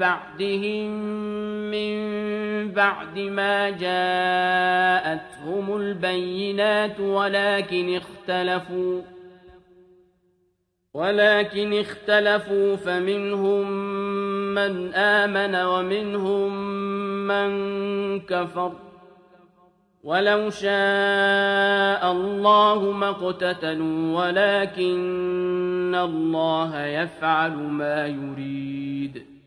بعدهم من بعد ما جاءتهم البينات ولكن اختلفوا ولكن اختلفوا فمنهم من آمن ومنهم من كفر. ولو شاء الله ما اقتتلوا ولكن الله يفعل ما يريد.